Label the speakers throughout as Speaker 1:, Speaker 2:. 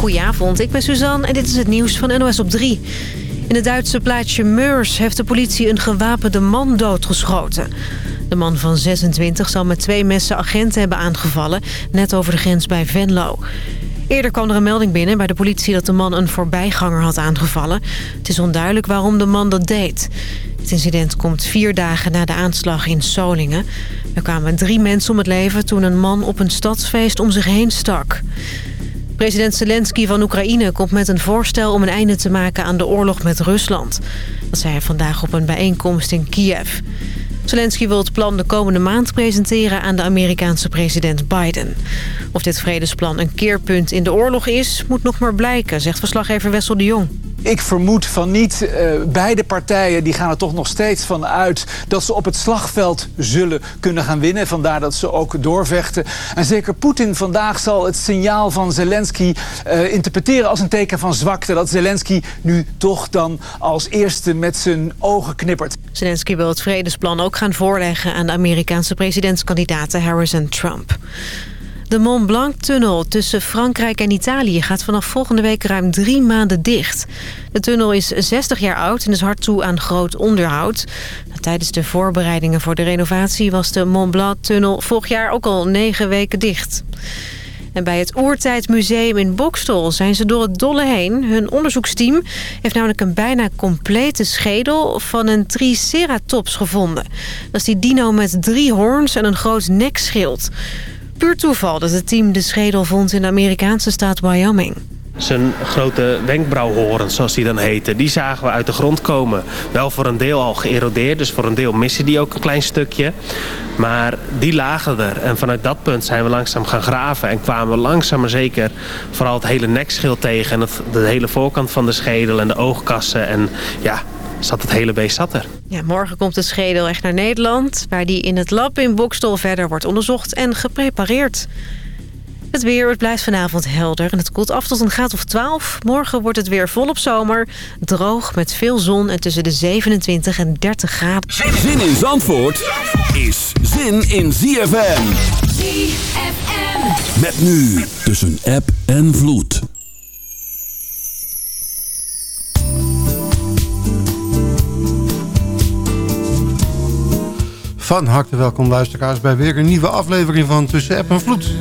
Speaker 1: Goedenavond, ik ben Suzanne en dit is het nieuws van NOS op 3. In het Duitse plaatsje Meurs heeft de politie een gewapende man doodgeschoten. De man van 26 zal met twee messen agenten hebben aangevallen... net over de grens bij Venlo. Eerder kwam er een melding binnen bij de politie dat de man een voorbijganger had aangevallen. Het is onduidelijk waarom de man dat deed. Het incident komt vier dagen na de aanslag in Solingen. Er kwamen drie mensen om het leven toen een man op een stadsfeest om zich heen stak. President Zelensky van Oekraïne komt met een voorstel om een einde te maken aan de oorlog met Rusland. Dat zei hij vandaag op een bijeenkomst in Kiev. Zelensky wil het plan de komende maand presenteren aan de Amerikaanse president Biden. Of dit vredesplan een keerpunt in de oorlog is, moet nog maar blijken, zegt verslaggever Wessel de Jong.
Speaker 2: Ik vermoed van niet. Uh, beide partijen die gaan er toch nog steeds van uit... dat ze op het slagveld zullen kunnen gaan winnen. Vandaar dat ze ook doorvechten. En zeker Poetin vandaag zal het signaal van Zelensky uh, interpreteren... als een teken van zwakte. Dat Zelensky nu toch dan als eerste met zijn ogen knippert.
Speaker 1: Zelensky wil het vredesplan ook gaan voorleggen... aan de Amerikaanse presidentskandidaten Harris en Trump. De Mont Blanc-tunnel tussen Frankrijk en Italië gaat vanaf volgende week ruim drie maanden dicht. De tunnel is 60 jaar oud en is hard toe aan groot onderhoud. Tijdens de voorbereidingen voor de renovatie was de Mont Blanc-tunnel vorig jaar ook al negen weken dicht. En bij het Oertijdmuseum in Bokstel zijn ze door het dolle heen. Hun onderzoeksteam heeft namelijk een bijna complete schedel van een Triceratops gevonden. Dat is die dino met drie hoorns en een groot nekschild puur toeval dat het team de schedel vond in de Amerikaanse staat Wyoming.
Speaker 3: Zijn grote wenkbrauwhoren, zoals die dan heten, die zagen we uit de grond komen. Wel voor een deel al geërodeerd, dus voor een deel missen die ook een klein stukje. Maar die lagen er. En vanuit dat punt zijn we langzaam gaan graven. En kwamen we langzaam maar zeker vooral het hele nekschild tegen. En het, de hele voorkant van de schedel en de oogkassen. En ja, zat het hele beest zat er.
Speaker 1: Ja, morgen komt de schedel echt naar Nederland... waar die in het lab in Bokstol verder wordt onderzocht en geprepareerd. Het weer, het blijft vanavond helder en het koelt af tot een graad of 12. Morgen wordt het weer volop zomer, droog met veel zon en tussen de 27 en 30 graden.
Speaker 4: Zin in Zandvoort is zin in ZFM.
Speaker 5: ZFM.
Speaker 4: Met nu tussen app en vloed.
Speaker 6: Van harte welkom luisteraars bij weer een nieuwe aflevering van Tussen App en Vloed.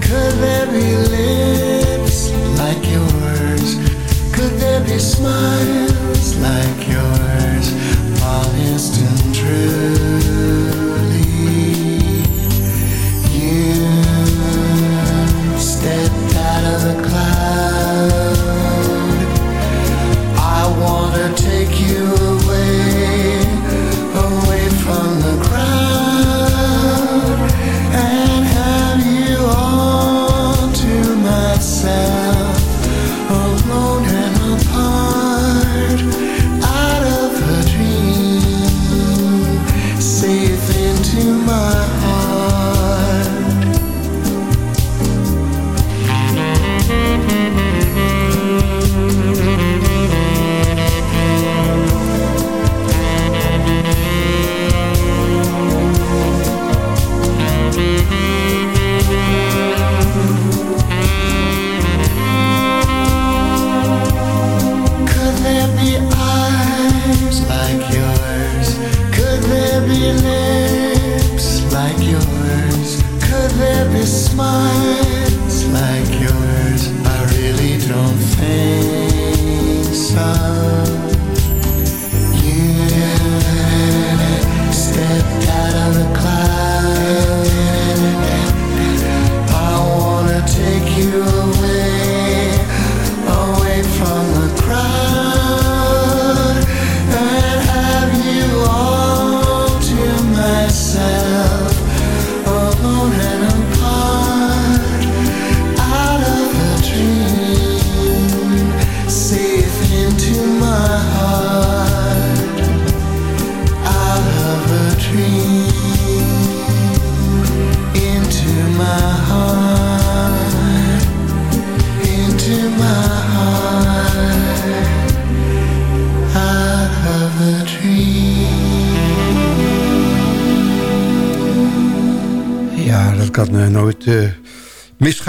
Speaker 6: Could there be lips like yours? Could there be smiles like yours Honest and truly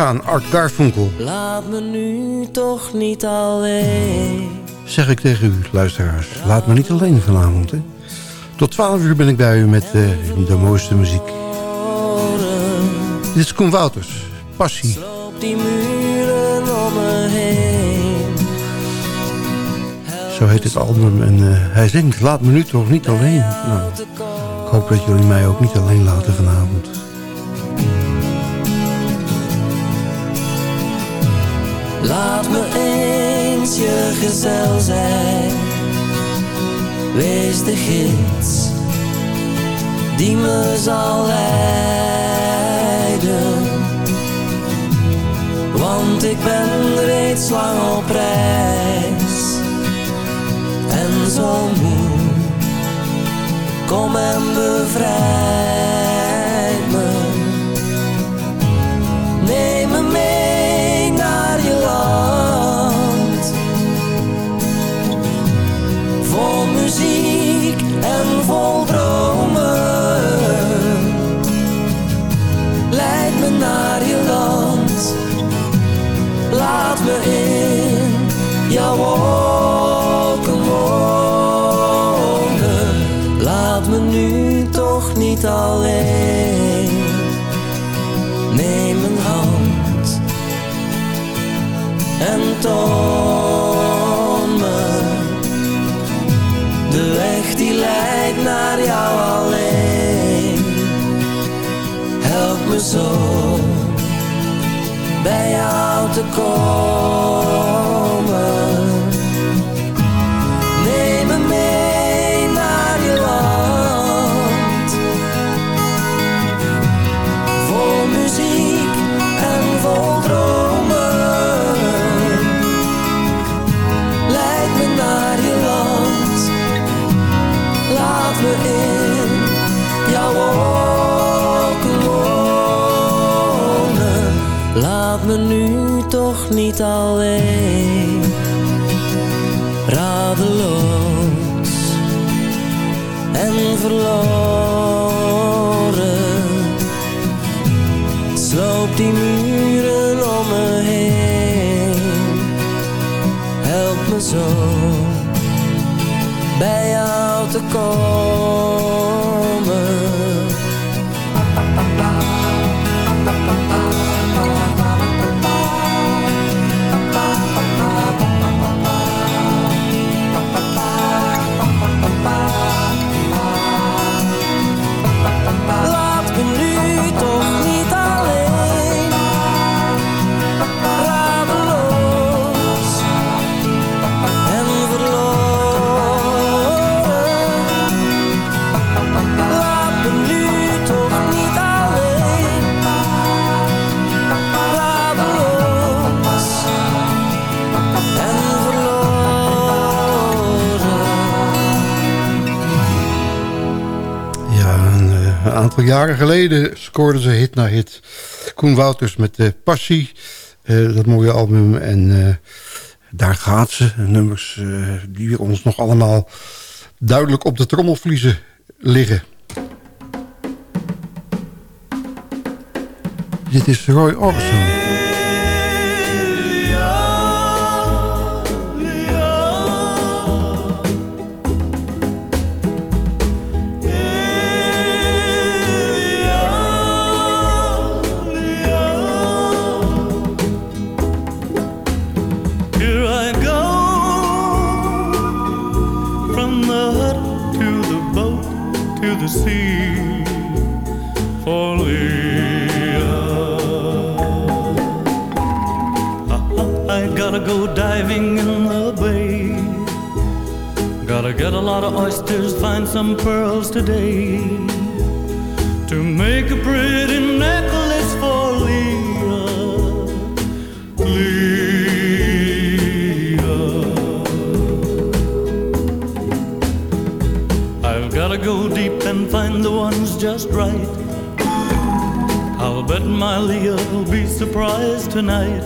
Speaker 7: Art Garfunkel.
Speaker 8: Laat me nu toch niet alleen.
Speaker 7: Zeg ik tegen u, luisteraars. Laat me niet alleen vanavond. Hè. Tot 12 uur ben ik bij u met uh, de mooiste muziek. Dit is Koen Wouters. Passie.
Speaker 8: Sloop die muren om me heen.
Speaker 7: Zo heet het album. En uh, hij zingt, laat me nu toch niet alleen. Nou, ik hoop dat jullie mij ook niet alleen laten vanavond.
Speaker 8: Laat me eens je gezel zijn. Wees de gids die me zal leiden. Want ik ben reeds lang op reis en zo moe. Kom en bevrijd vol dromen. Leid me naar je land. Laat me in jouw wolken wonen. Laat me nu toch niet alleen. Neem mijn hand en toon zo bij jou te komen. Me nu toch niet alleen. Radeloos en verloren. Sloop die muren om me heen. Help me zo bij jou te komen.
Speaker 7: Jaren geleden scoorden ze hit na hit. Koen Wouters met uh, Passie, eh, dat mooie album. En eh, daar gaat ze, nummers eh, die ons nog allemaal duidelijk op de trommelvliezen liggen. Dit is Roy Orbison.
Speaker 9: The sea for Leah. I gotta go diving in the bay. Gotta get a lot of oysters, find some pearls today to make a pretty find the ones just right. I'll bet my Leah will be surprised tonight.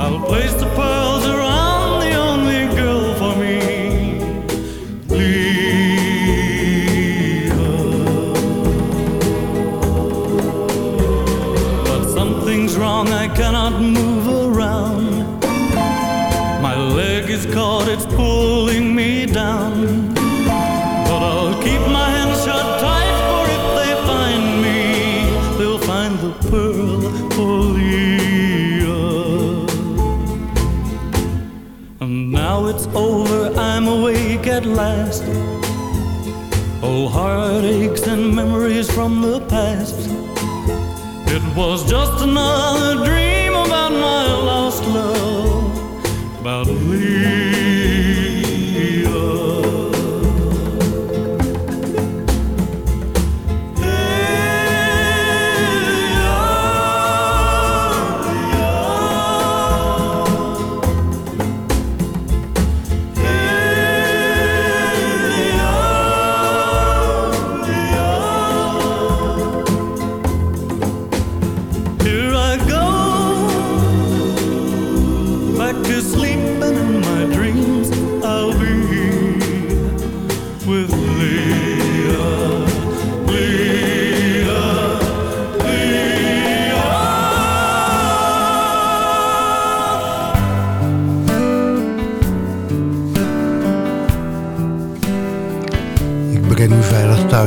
Speaker 9: I'll place the last. All heartaches and memories from the past. It was just another dream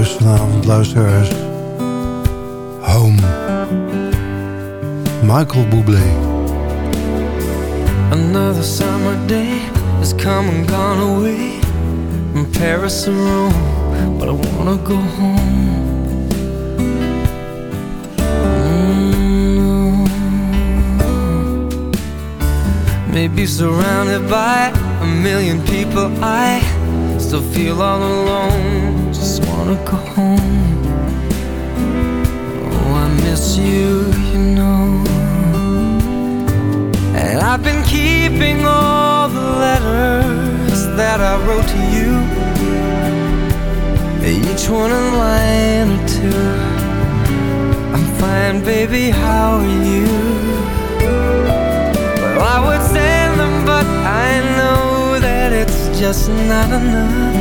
Speaker 7: thuis vanavond, luisteraars. Home. Michael Bublé.
Speaker 10: Another summer day has come and gone away from Paris to Rome, but I wanna go home. Mm. Maybe surrounded by a million people, I still feel all alone. Wanna go home. Oh, I miss you, you know. And I've been keeping all the letters that I wrote to you. Each one a line or two. I'm fine, baby, how are you? Well, I would send them, but I know that it's just not enough.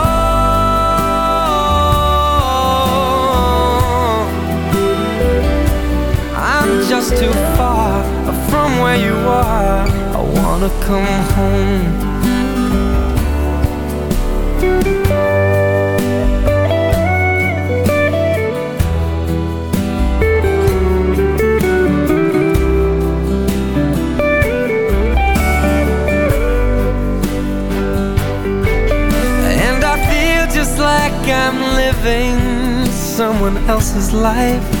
Speaker 10: Where you are. I wanna come home. And I feel just like I'm living someone else's life.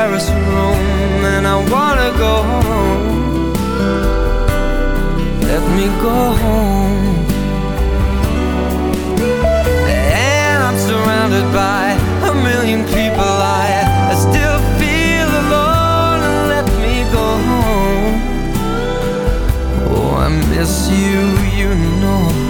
Speaker 10: Paris Rome, and I wanna go home. Let me go home. And I'm surrounded by a million people. I, I still feel alone. Let me go home. Oh, I miss you, you know.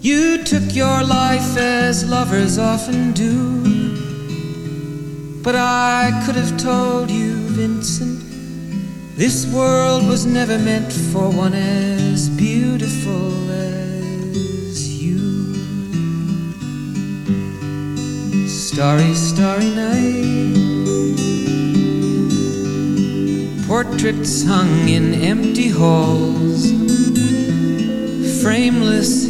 Speaker 11: you took your life as lovers often do. But I could have told you, Vincent, this world was never meant for one as beautiful as you. Starry, starry night. Portraits hung in empty halls frameless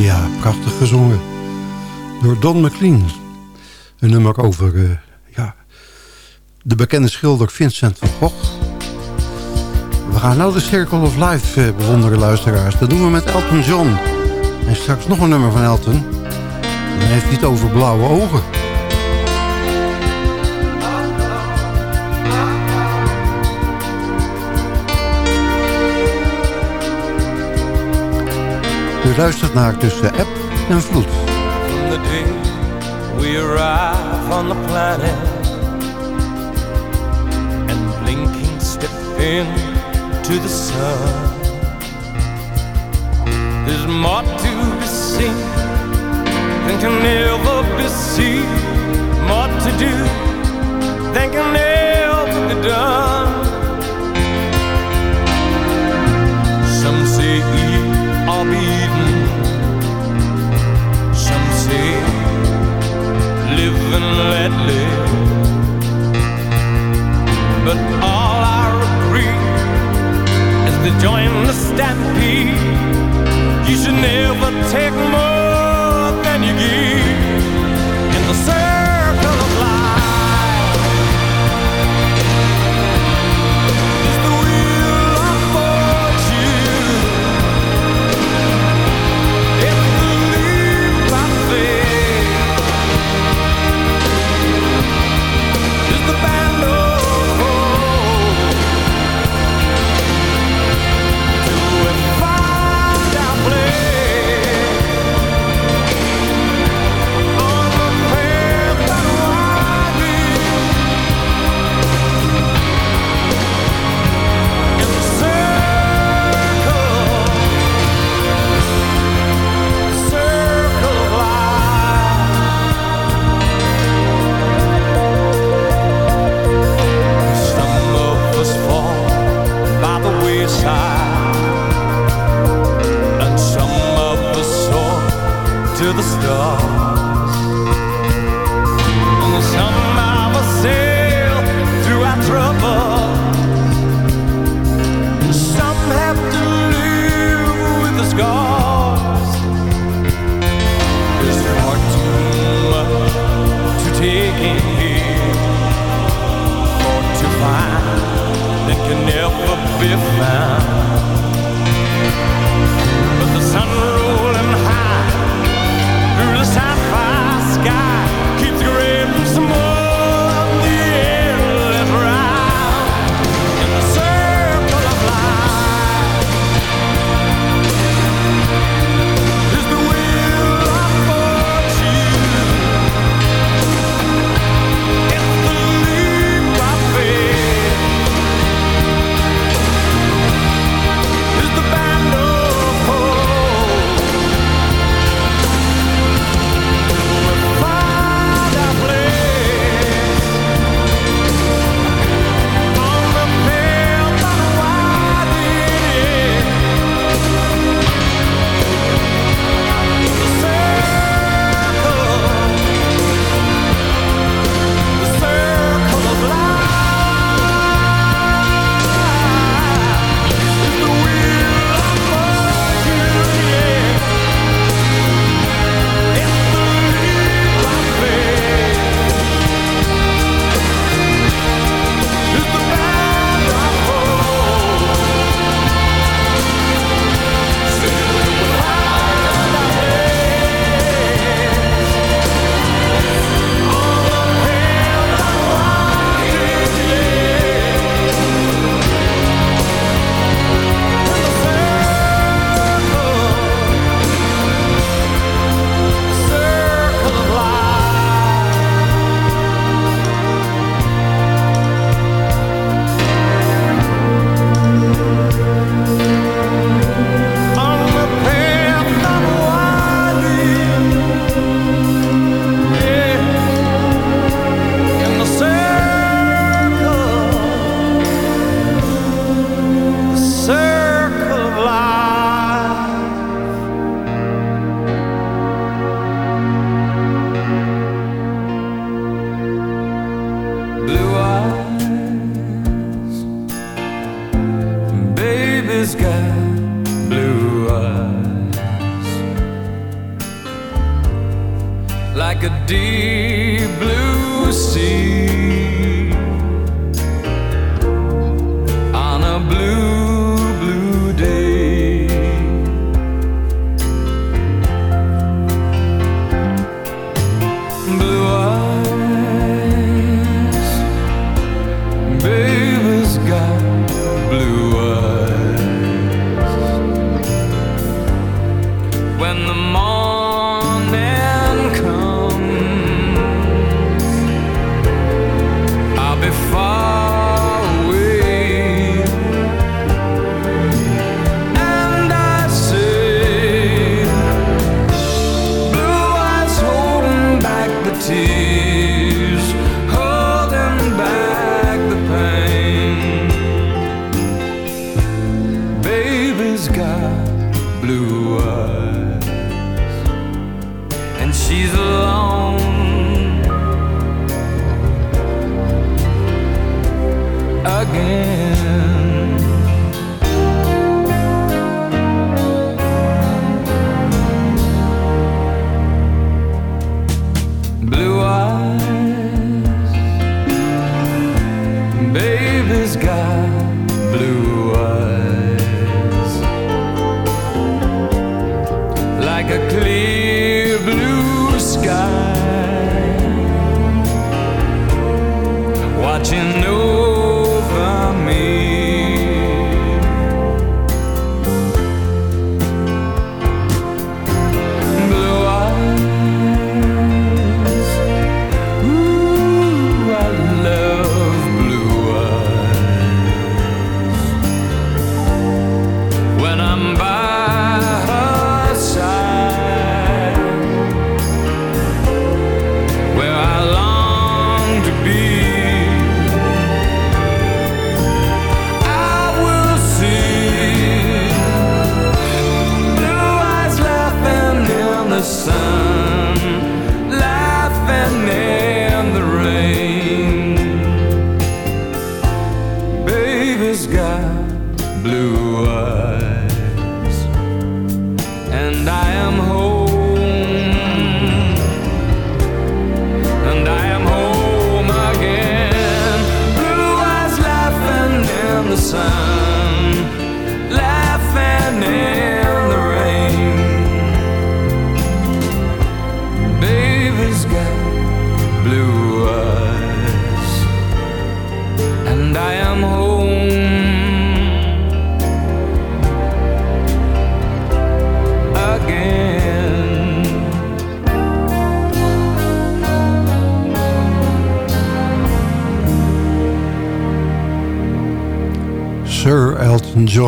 Speaker 7: Ja, prachtig gezongen. Door Don McLean. Een nummer over uh, ja, de bekende schilder Vincent van Gogh. We gaan nou de Circle of Life uh, bewonderen, luisteraars. Dat doen we met Elton John. En straks nog een nummer van Elton. Dan heeft hij het over blauwe ogen. U luistert naar Tussen App en Vloed.
Speaker 12: From the day we arrive on the planet. And blinking step into the sun. There's more to be seen than can ever be seen. More to do than can ever be done living lately. But all I regret is to join the stampede. You should never take more.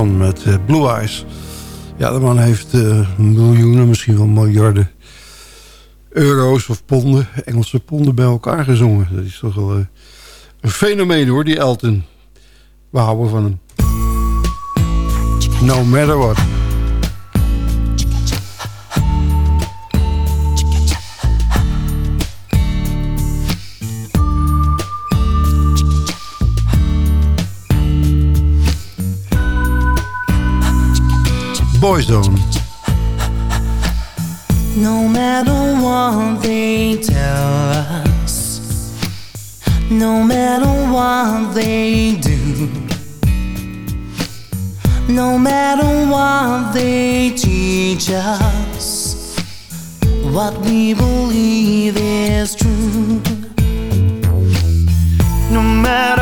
Speaker 7: Met eh, Blue Eyes. Ja, de man heeft eh, miljoenen, misschien wel miljarden euro's of ponden, Engelse ponden bij elkaar gezongen. Dat is toch wel eh, een fenomeen hoor, die Elton. We houden van hem. No matter what. Boyzone.
Speaker 13: No matter what they tell us, no matter what they do, no matter what they teach us, what we believe is true. No matter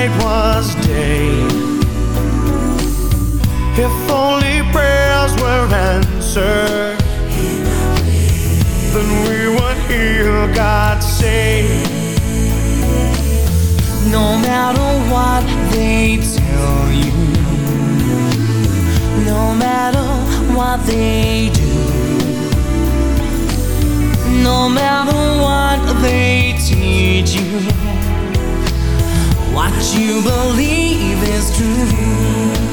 Speaker 13: Night was day. If only prayers were answered. Then we would hear God say. No matter what they tell you, no matter what they do, no matter what they teach you, what you believe is true.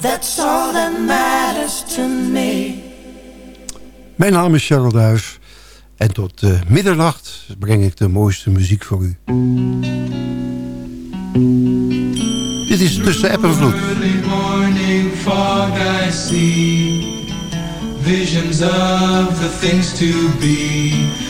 Speaker 13: That's all that matters to me.
Speaker 7: Mijn naam is Cheryl Duif. En tot eh, middernacht breng ik de mooiste muziek voor u. Dit is Tussen App en Vloed.
Speaker 14: Early morning fog I see Visions of the things to be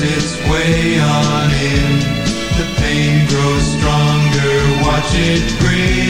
Speaker 14: Works its way on in, the pain grows stronger. Watch it grin.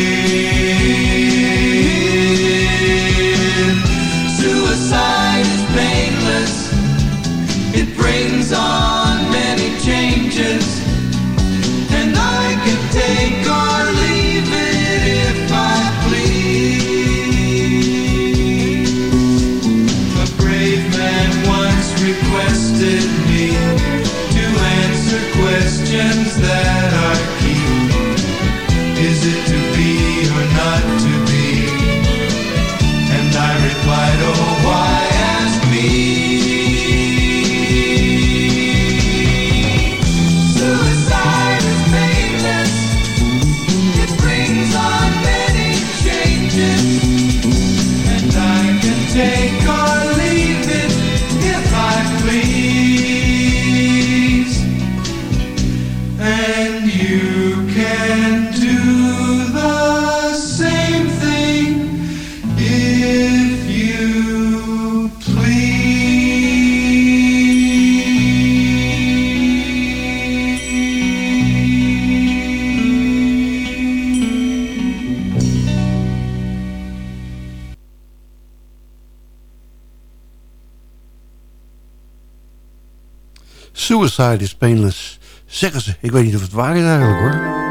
Speaker 14: Suicide is painless.
Speaker 7: Zeggen ze. Ik weet niet of het waar is eigenlijk hoor.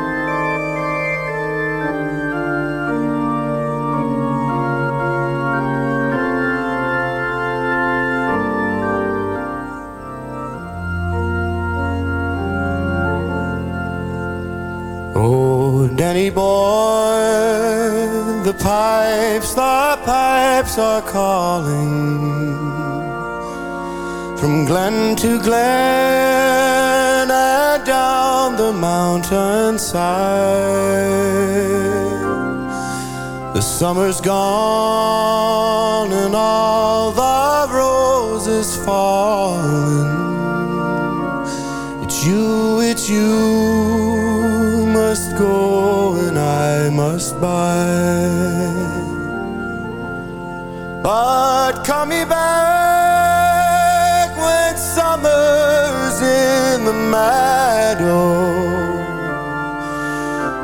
Speaker 15: Glen to glen and down the mountainside. The summer's gone and all the roses fallen. It's you, it's you must go and I must buy. But come me back in the meadow.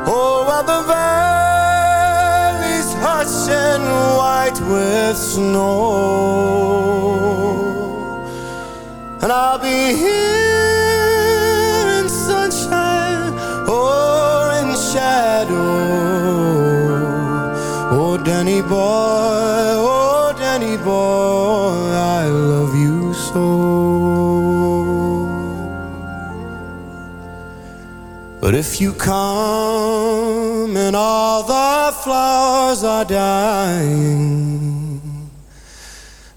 Speaker 15: Oh, while the valleys hush and white with snow. And I'll be here But if you come and all the flowers are dying,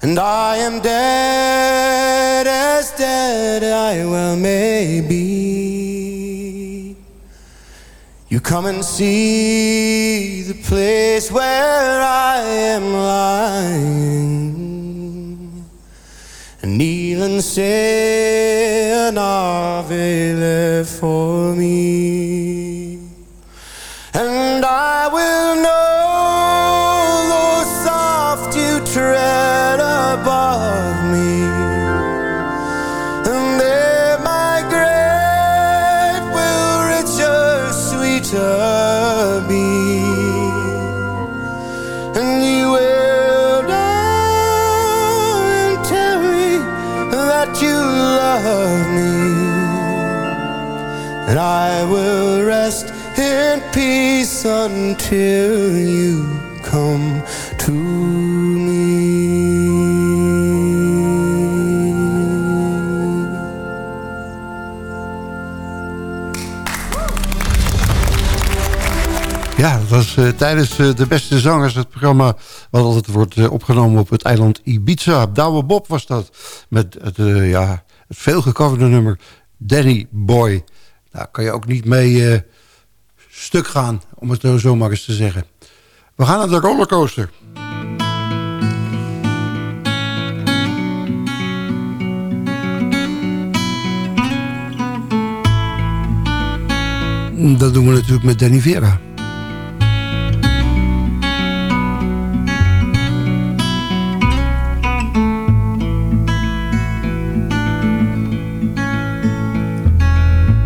Speaker 15: and I am dead as dead I well may be, you come and see the place where I am lying, and kneel and say an Ave for me. And I will rest in peace until you come to me.
Speaker 7: Ja, dat was eh, tijdens eh, De Beste Zangers, het programma... wat altijd wordt eh, opgenomen op het eiland Ibiza. Douwe Bob was dat, met het, ja, het veelgecoverde nummer Danny Boy. Daar kan je ook niet mee eh, stuk gaan, om het zo maar eens te zeggen. We gaan naar de rollercoaster. Dat doen we natuurlijk met Danny Vera.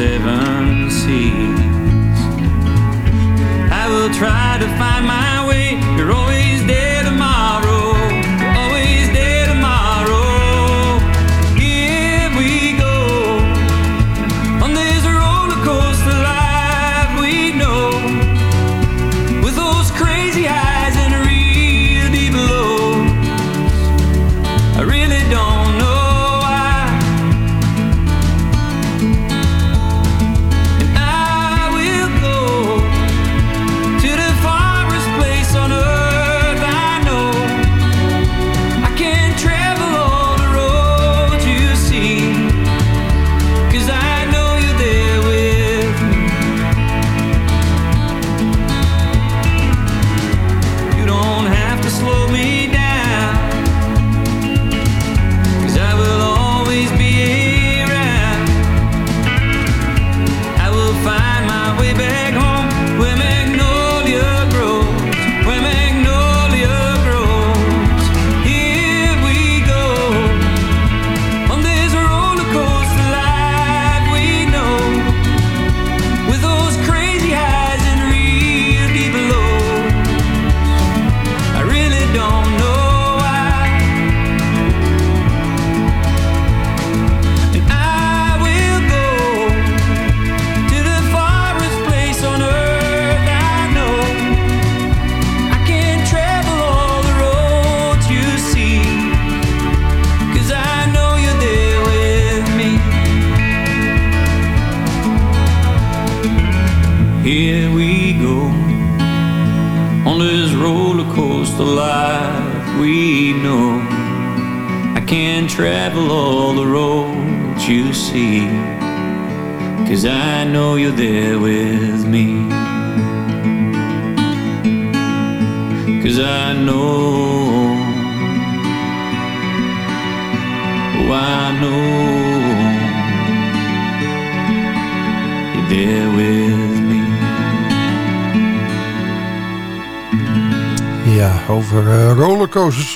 Speaker 16: Seven seas. I will try to find my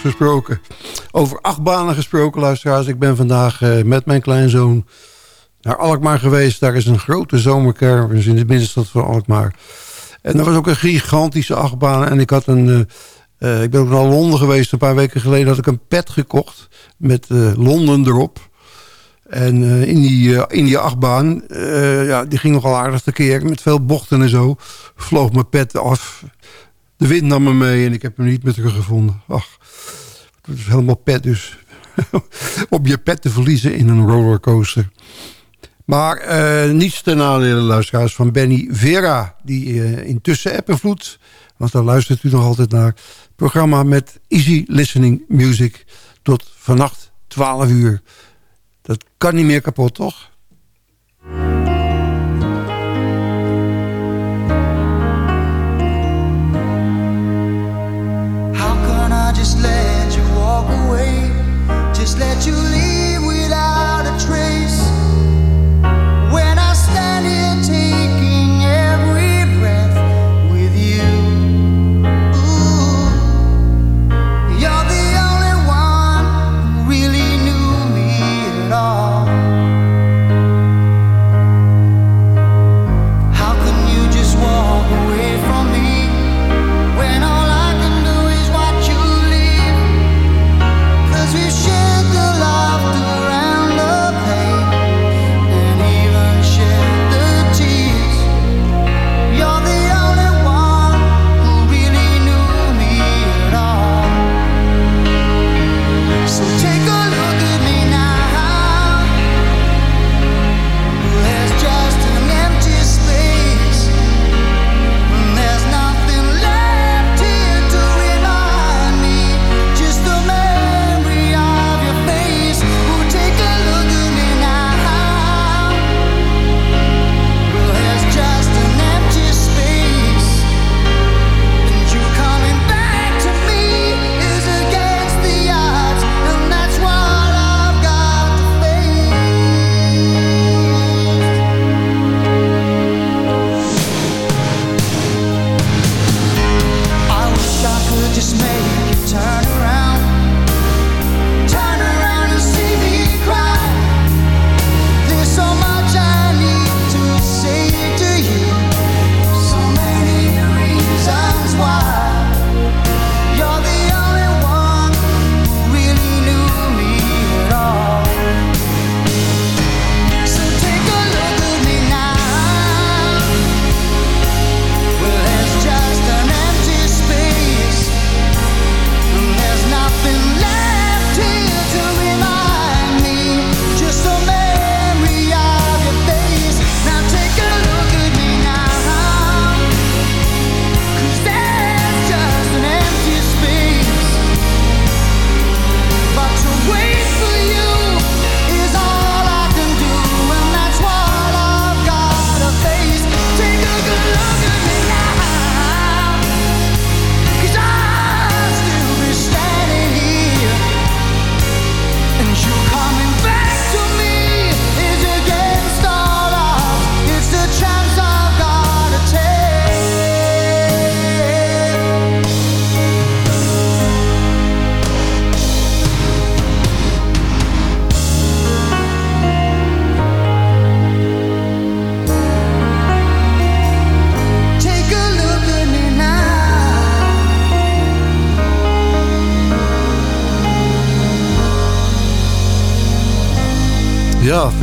Speaker 13: gesproken. Over achtbanen gesproken, luisteraars. Ik ben vandaag eh, met mijn kleinzoon naar Alkmaar geweest. Daar is een grote zomerkermis in de binnenstad van Alkmaar. En er was ook een gigantische achtbaan. En ik had een... eh, eh, ik ben ook naar Londen geweest. Een paar weken geleden had ik een pet gekocht. Met Londen erop. En in, die, in die achtbaan, ja, die ging nogal aardig tekeer. Met veel bochten en zo. Vloog mijn pet af. De wind nam me mee en ik heb hem niet meer teruggevonden. Ach, het is helemaal pet dus. Op je pet te verliezen in een rollercoaster. Maar eh, niets ten nadele, luisteraars, van Benny Vera. Die eh, intussen appenvloed, want daar luistert u nog altijd naar. Programma met Easy Listening Music tot vannacht 12 uur. Dat kan niet meer kapot, toch?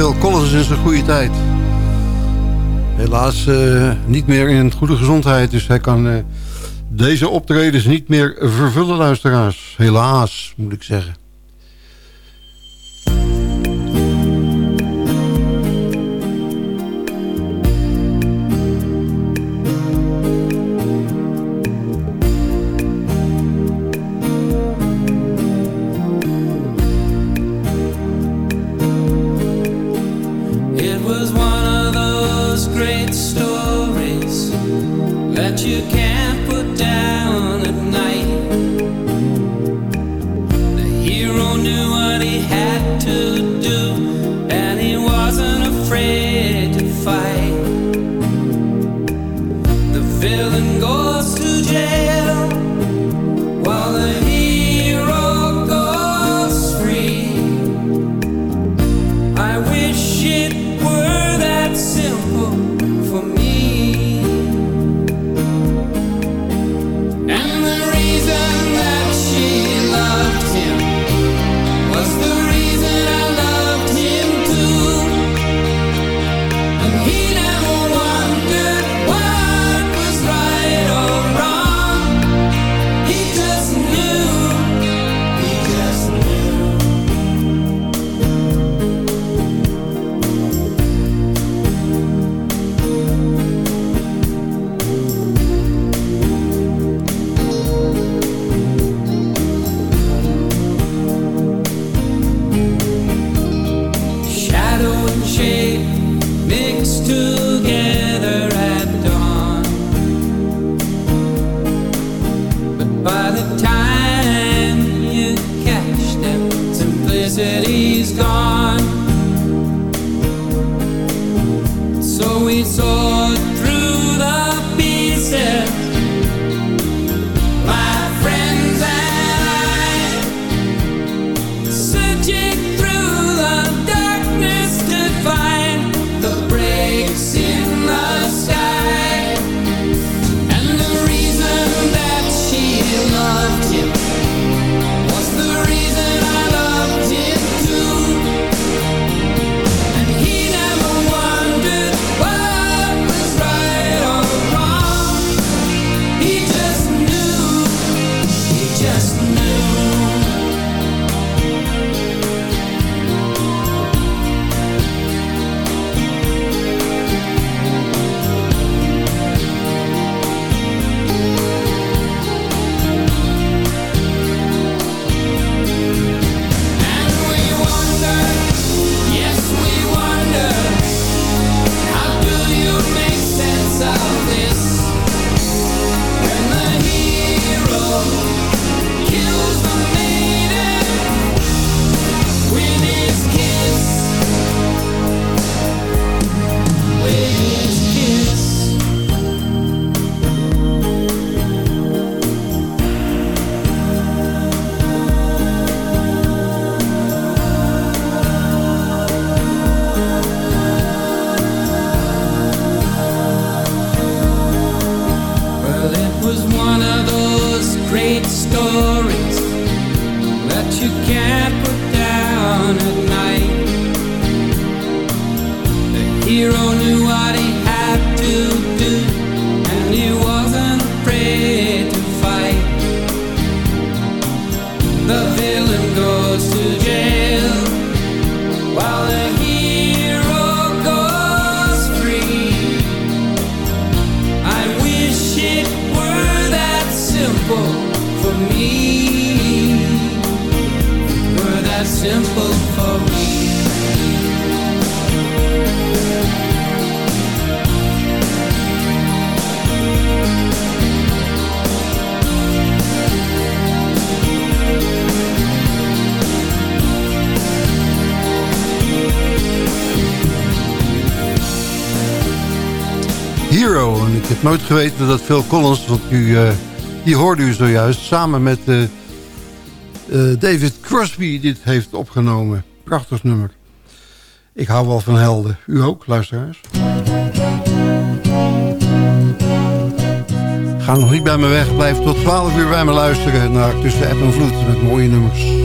Speaker 13: Phil Collins in zijn goede tijd. Helaas eh, niet meer in goede gezondheid. Dus hij kan eh, deze optredens niet meer vervullen, luisteraars. Helaas, moet ik zeggen.
Speaker 11: e só the
Speaker 13: nooit geweten dat Phil Collins, want u, eh, die hoorde u zojuist... samen met eh, eh, David Crosby dit heeft opgenomen. Prachtig nummer. Ik hou wel van helden. U ook, luisteraars? Ga nog niet bij me weg. Blijf tot 12 uur bij me luisteren naar Tussen App en Vloed met mooie nummers.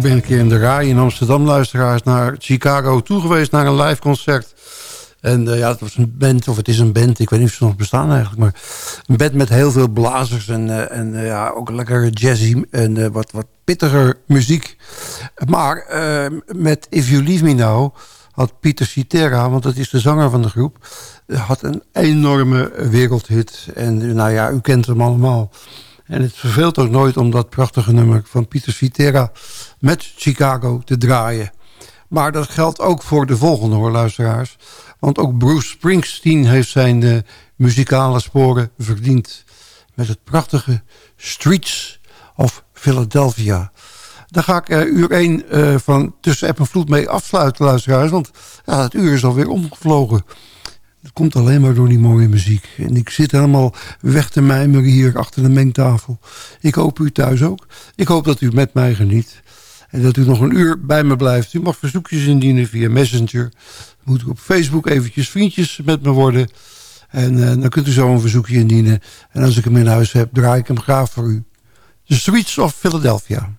Speaker 7: Ik ben een keer in de rij in Amsterdam, luisteraars, naar Chicago toe geweest, naar een live concert. En eh, ja, het was een band, of het is een band, ik weet niet of ze nog bestaan eigenlijk, maar een band met heel veel blazers en, eh, en eh, ja, ook lekker jazzy en wat, wat pittiger muziek. Maar met If You Leave Me Now had Pieter Cetera, want dat is de zanger van de groep, had een enorme wereldhit. En nou ja, u kent hem allemaal. En het verveelt ook nooit om dat prachtige nummer van Pieter Cetera met Chicago te draaien. Maar dat geldt ook voor de volgende hoor, luisteraars. Want ook Bruce Springsteen heeft zijn eh, muzikale sporen verdiend. Met het prachtige Streets of Philadelphia. Daar ga ik eh, uur 1 van Tussen App en Vloed mee afsluiten, luisteraars. Want ja, het uur is alweer omgevlogen. Het komt alleen maar door die mooie muziek. En ik zit helemaal weg te mijmeren hier achter de mengtafel. Ik hoop u thuis ook. Ik hoop dat u met mij geniet. En dat u nog een uur bij me blijft. U mag verzoekjes indienen via Messenger. Moet u op Facebook eventjes vriendjes met me worden. En eh, dan kunt u zo een verzoekje indienen. En als ik hem in huis heb, draai ik hem graag voor u. The Streets of Philadelphia.